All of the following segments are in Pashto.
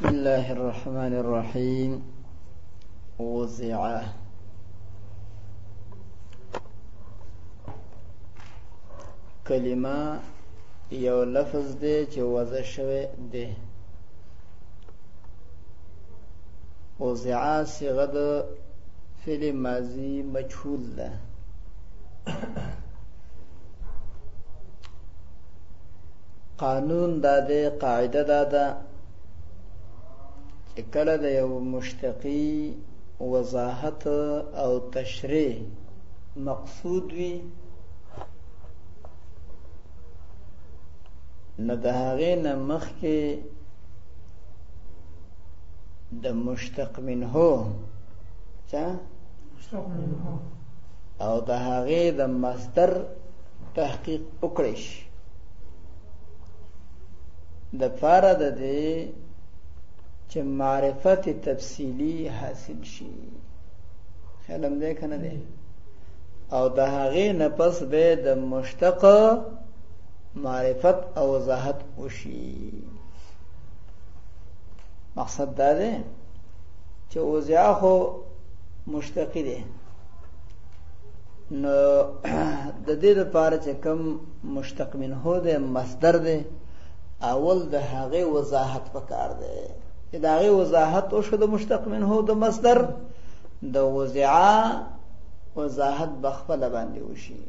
بسم الله الرحمن الرحيم وزعه کلمه یو لفظ دی چې وضع شوی دی وضعا صيغه د فعل ماضي مجهول ده قانون دا ده قاعده دا ده چې کله د یو مشتقي وضاحت او تشریح مقصود وي نو د هغې نه مخکې د مشتق منه چا مشتق منه او د هغې د مصدر تحقیق وکړي شي د پاره د دې چې معرفت تفصیلی حاصل شي خیالم دې کنه دې او د هغه نفس به د مشتق معرفت او وضاحت وشي مقصد دا دی چې اوزیا خو مشتقی دی نو د دې لپاره چې کوم مشتق منه ده مصدر ده اول د هغه وضاحت پکار ده چې د هغې وضاحت وشو د مشتق منه د مصدر د وضعا وضاحت به خپله باندې وشي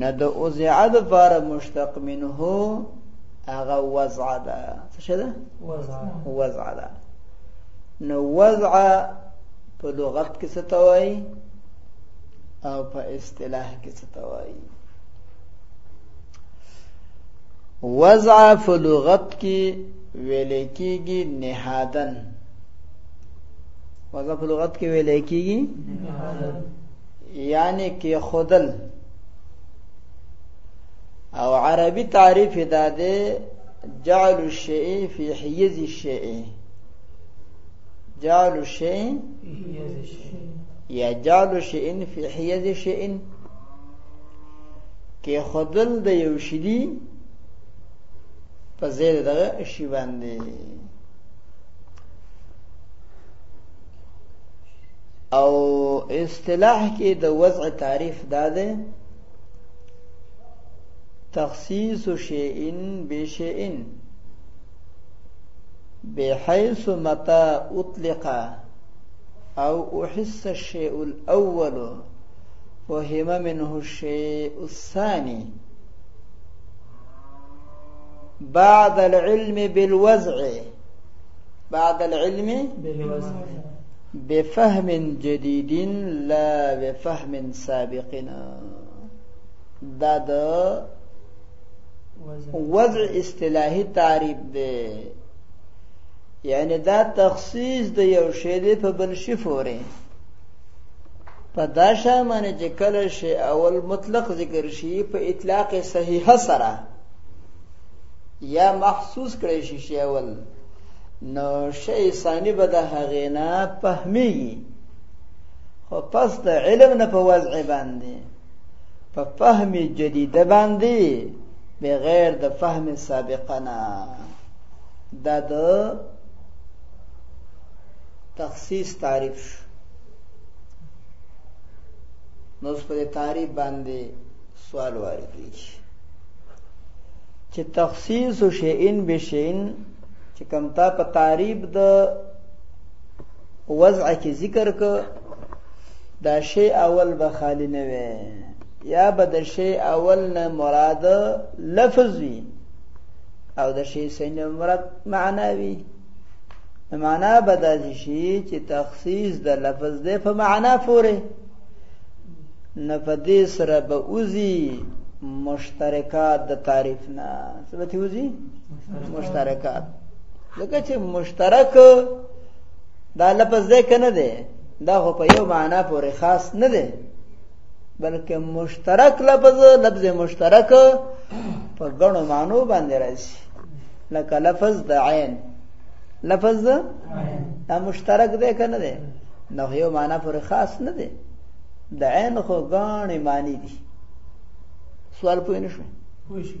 نه د وضعا دپاره مشتق منه هغه وضع ده څه شی ده وضع ده نو وضع په لغت کې څه ته وایي او په اصطلاح کې څه ته وایي وضع په لغت کې ویل کېږي نهادن وضع په لغت کې ویل کېږي یعنی کې خودل او عربي تعریف دا دی جعل الشيء في حيز الشيء جعل الشيء يا جعل شيء في حيز شيء کې خودل د یو شدي په زیر دغه شی باندې او اصطلاح کې د وضع تعریف دا ده تخصیص شیء بشیء بحيث متى أطلق أو أحس الشيء الأول وهم منه الشيء الثاني بعد العلم بالوضع بعد العلم بالوضع بفهم جديد لا بفهم سابقنا دا د وضع اصطلاحي تعریف دی یعنی دا تخصیص د یو شی په بل شي فوري په دا شان باندې چې کله شی اول مطلق ذکر شي په اطلاق صحیح سره یا محسوس کړی شي شی اول نو شی ثانی به د هغې نه فهمیږي خو پس د علم نه په وضع باندې په فهم جدیده باندې بغیر د فهم سابقه نه دا د تخصیص تعریف شو نو اوس په تعریف باندې سوال وارد کیږي چې تخصیص شیئن بشیئن چې کم تا په تعریف د وضع کې ذکر ک دا شی اول به خالی نه وي یا به د شی اول نه مراد لفظ وي او د شی سین مراد معنا وي معنا به داسې شي چې تخصیص د لفظ دی په معنا پورې نه په دې سره به وځي مشترکات د تعریف نه څه به وځي مشترکات ځکه چې مشترک دا لفظ دی که نه دی دا خو په یو معنا پورې خاص نه دی بلکې مشترک لفظ لفظ مشترک په ګڼو معنو باندې راځي لکه لفظ د عین لفظ د دا مشترک دی کنه دی نو یو معنا پر خاص نه دی د عین خو غاڼې معنی دي سوال پوه نه شو پوه شو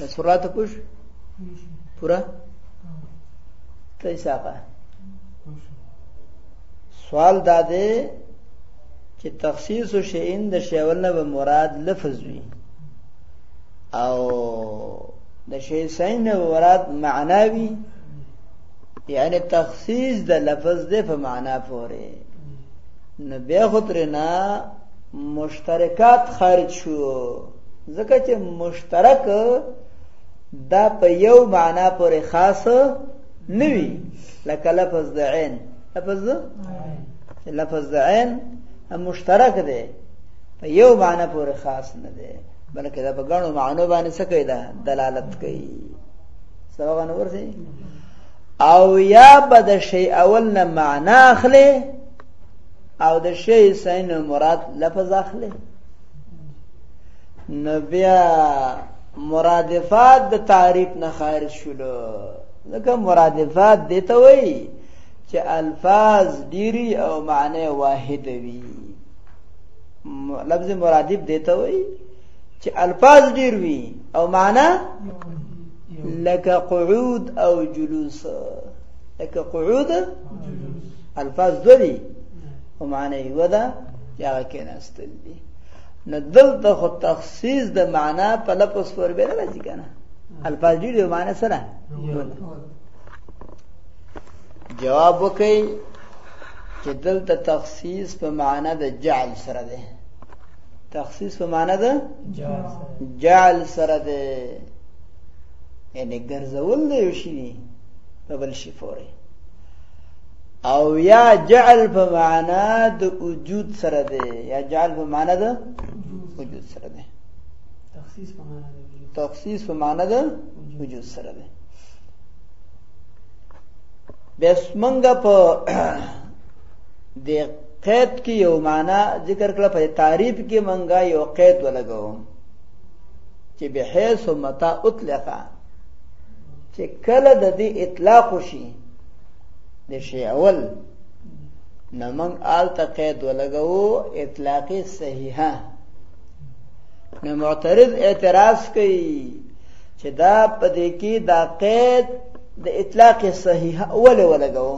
د سورات پوه شو پورا ته حسابه سوال دا دی چې تخصیص شیئن د شیول نه به مراد لفظ وي او د شی سین مراد معناوی یعنی تخصیص د لفظ د په معنا پورې نو بیا خو ترنا مشترکات خارج شو ځکه چې مشترک دا په یو معنا پورې خاص نه وي لکه لفظ د عین لفظ لفظ د عین مشترک دی په یو معنا پورې خاص نه دی بلکې دا په ګڼو معنو باندې څه کوي دا دلالت کوي سبق نه ورځي او یا بد شی اول نه معنا اخلي او د شی سین مراد لفظ اخلي نو بیا مرادفات د تعریف نه خارج شولو لکه مرادفات دیته وای چې الفاظ ډیری او معنی واحد وي لفظ مرادف دیته وي چې الفاظ ډیر وي او معنا لکه قعود او جلوس لکه قعود الفاظ دوی او معنا یې ودا یا کېناستل دي نو دلته خو تخصیص د معنا په لپس پر به راځي کنه الفاظ ډیر معنا سره جواب وکړي چې دلته تخصیص په معنا د جعل سره ده تخصیص په معنا ده جعل سره ده یعنی ګرځول دی یو شي په بل شي فوري او یا جعل په معنا د وجود سره ده یا جعل په معنا ده وجود سره ده تخصیص په معنا ده تخصیص په معنا ده وجود سره ده بس منګه په د قید کې یو معنا ذکر کړه په تعریف کې منګه یو قید ولګو چې به حیث متا اطلقا چې کله د دې اطلاق شي د شی اول نمنګ آل تقید ولګو اطلاقی صحیحه نو معترض اعتراض کوي چې دا په دې کې دا قید د اطلاق صحیح اول ولګو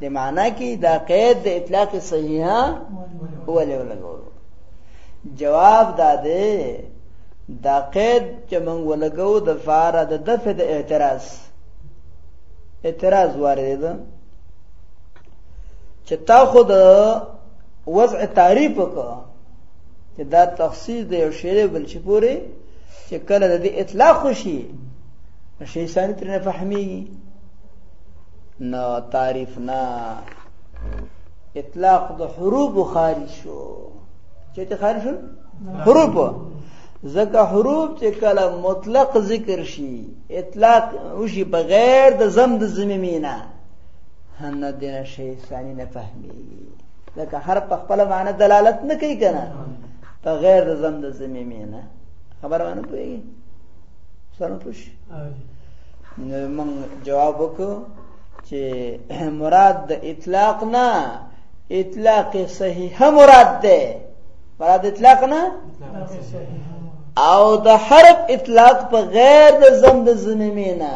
د معنا کې دا قید د اطلاق صحیح اول ولګو جواب دا دی دا قید چې موږ ولګو د فار د دفع د اعتراض اعتراض وارد ده چې تا خود وضع تعریف وکړه چې دا تخصیص د یو شی بل شي پورې چې کله د دې اطلاق وشي شي ثاني ترنه فهميږي نو تعریف نه اطلاق د حروف خارج شو چې ته خارج شو حروف ځکه حروف چې کله مطلق ذکر شي اطلاق وشي بغیر د زم د زمینه نه دی نه شی ثانی نه فهمیږي ځکه هر په خپل معنی دلالت نه کوي کنه په غیر د زم د زمینه نه خبر باندې پوهیږي سره پوښ نو من جواب وکړو چې مراد د اطلاق نه اطلاق صحیح مراد ده مراد اطلاق نه او د حرف اطلاق په غیر د زم د زمینه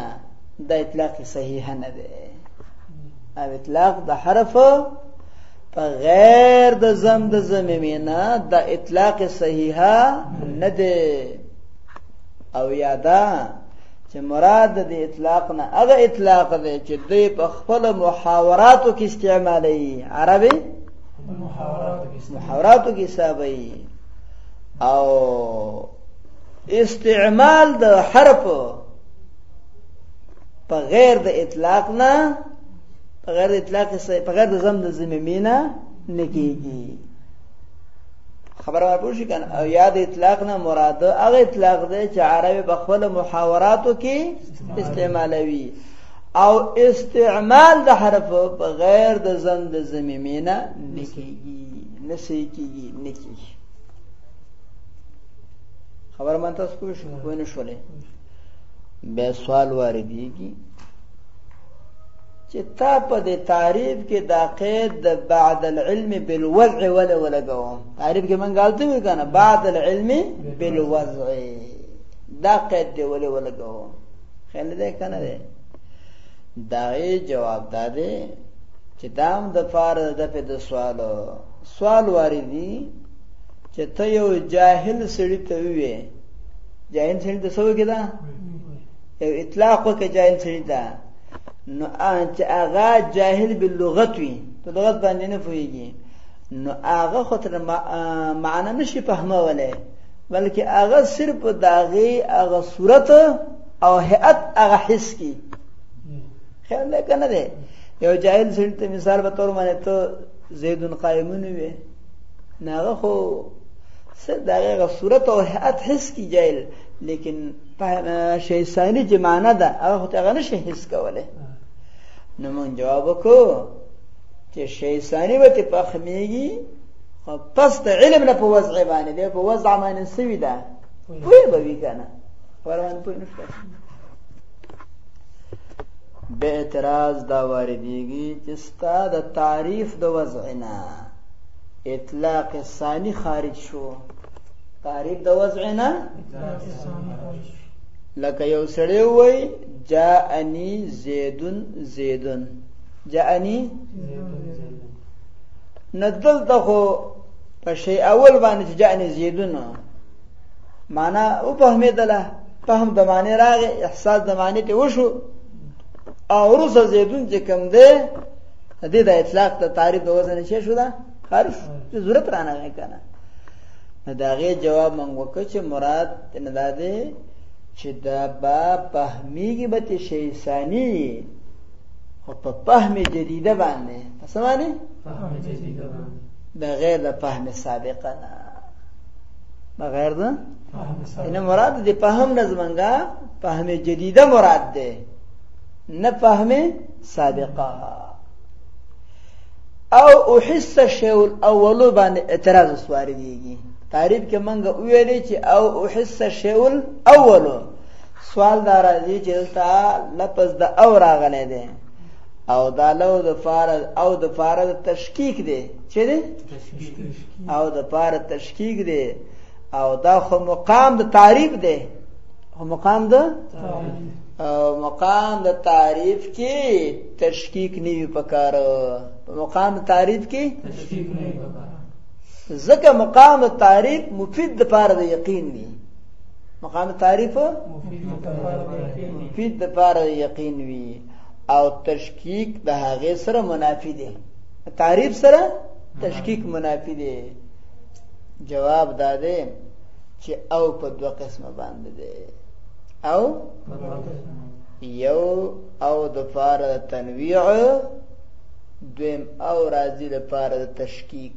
دا اطلاق صحیح نه دی او اطلاق د حرف په غیر د زم د زمې نه د اطلاق صحیح نه دی او یادا چې مراد د اطلاق نه هغه اطلاق دی چې دوی په خپل محاوراتو کې استعمالوي عربي محاوراتو کې حسابوي او استعمال د حرف په غیر د اطلاق نه په غیر اطلاق په غیر د زم د زممی نه نکیږي خبره ورپو شي کنه او یاد اطلاق نه مراد هغه اطلاق دی چې عربي په خپل محاوراتو کې استعمالوي او استعمال د حرف په غیر د زم د زممی نه نکیږي نسی کیږي نکیږي خبر مانتا سکوش کوئی نشولی بیا سوال واردېږي چې تا په دې تعریف کې دا قید د بعد العلم بالوضع ولا ولګوم تعریف کې مونږ غلطي وکړه بعد العلم بالوضع دا قید دی ولا ولګوم خل دې کنه دې دا یې جواب دا دی چې دا هم د فار د په د سوال سوال واردی چې ته یو جاهل سړی ته وې جاهل سړي ته سوي کېدا یو اطلاق وکړي جاهل سړي ته نو چې هغه جاهل به لغت وي په لغت باندې نه پوهیږي نو هغه خو تر معنا نشي فهمولای بلکې هغه صرف داغه هغه صورت او هيئت هغه حس کی خیال نه کنه دی یو جاهل سړي ته مثال به تور باندې ته زیدون قائمون وي ناغه خو سر دغه صورت او هيئت حس کی جایل لیکن شی ثانی چې معنا ده هغه خو هغه نشي حس کوله نو مونږ جواب وکړو چې شی ثانی به ته پخمیږي خو پس ته علم نه په وضع باندې دی په وضع باندې سوي ده پوهه به وی کنه ورمان پوه نشته به اعتراض دا واردېږي چې ستا د تعریف د وضع نه اطلاق ثانی خارج شو تعریف د وضع نه لکه یو سړی وای جاءنی زیدن زیدن جاءنی ندل دغه په شی اول باندې چې جاءنی زیدن معنا او په همدله فهم د معنی راغی احساس د معنی ته وشو او روسه زیدون چې کم دی دې د اطلاق ته تعریف د وزن شي شو دا حرف چې ضرورت رانه وای کنه دا غي جواب مونږ وکړ چې مراد نه دا دی چې دا با فهميږي به چې شي ثاني او په فهم جديده باندې څه معنی فهم جديده باندې دا غیر د فهم سابقه نه بغیر ده ان مراد دې فهم نه زمونږه فهم جديده مراد ده نه فهمه سابقه او احس شی الاول باندې اعتراض سوار دیږي تعریف کې منګه ویلې چې او احس شی الاول سوال دار دی چې تا لفظ د او راغلی دی او دا لو د فارد او د فارد تشکیک دی چې دی او د فارد تشکیک دی او دا خو مقام د تعریف دی او مقام د مقام د تعریف کې تشکیک نه وي پکار په مقام تعریف کې تشکیک نه وي پکار ځکه مقام تعریف مفید د پاره د یقین دی مقام تعریف مفید د پاره د یقین وی او تشکیک د هغه سره منافی دی تعریف سره تشکیک منافی دی جواب داده چې او په دوه قسمه باندې دی او یو او د فار د تنویع دویم او راځي د فار د تشکیک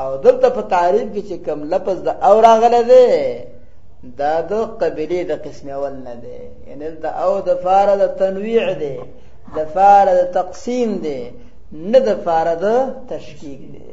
او دلته په تعریف کې چې کم لفظ د او راغله دی دا د قبلی د قسم اول نه دی یعنی د او د فار د تنویع دی د فار د تقسیم دی نه د فار د تشکیک دی